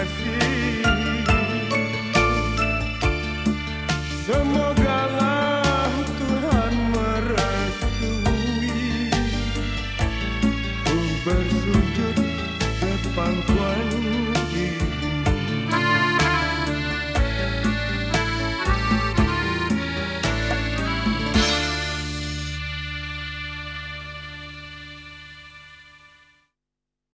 I see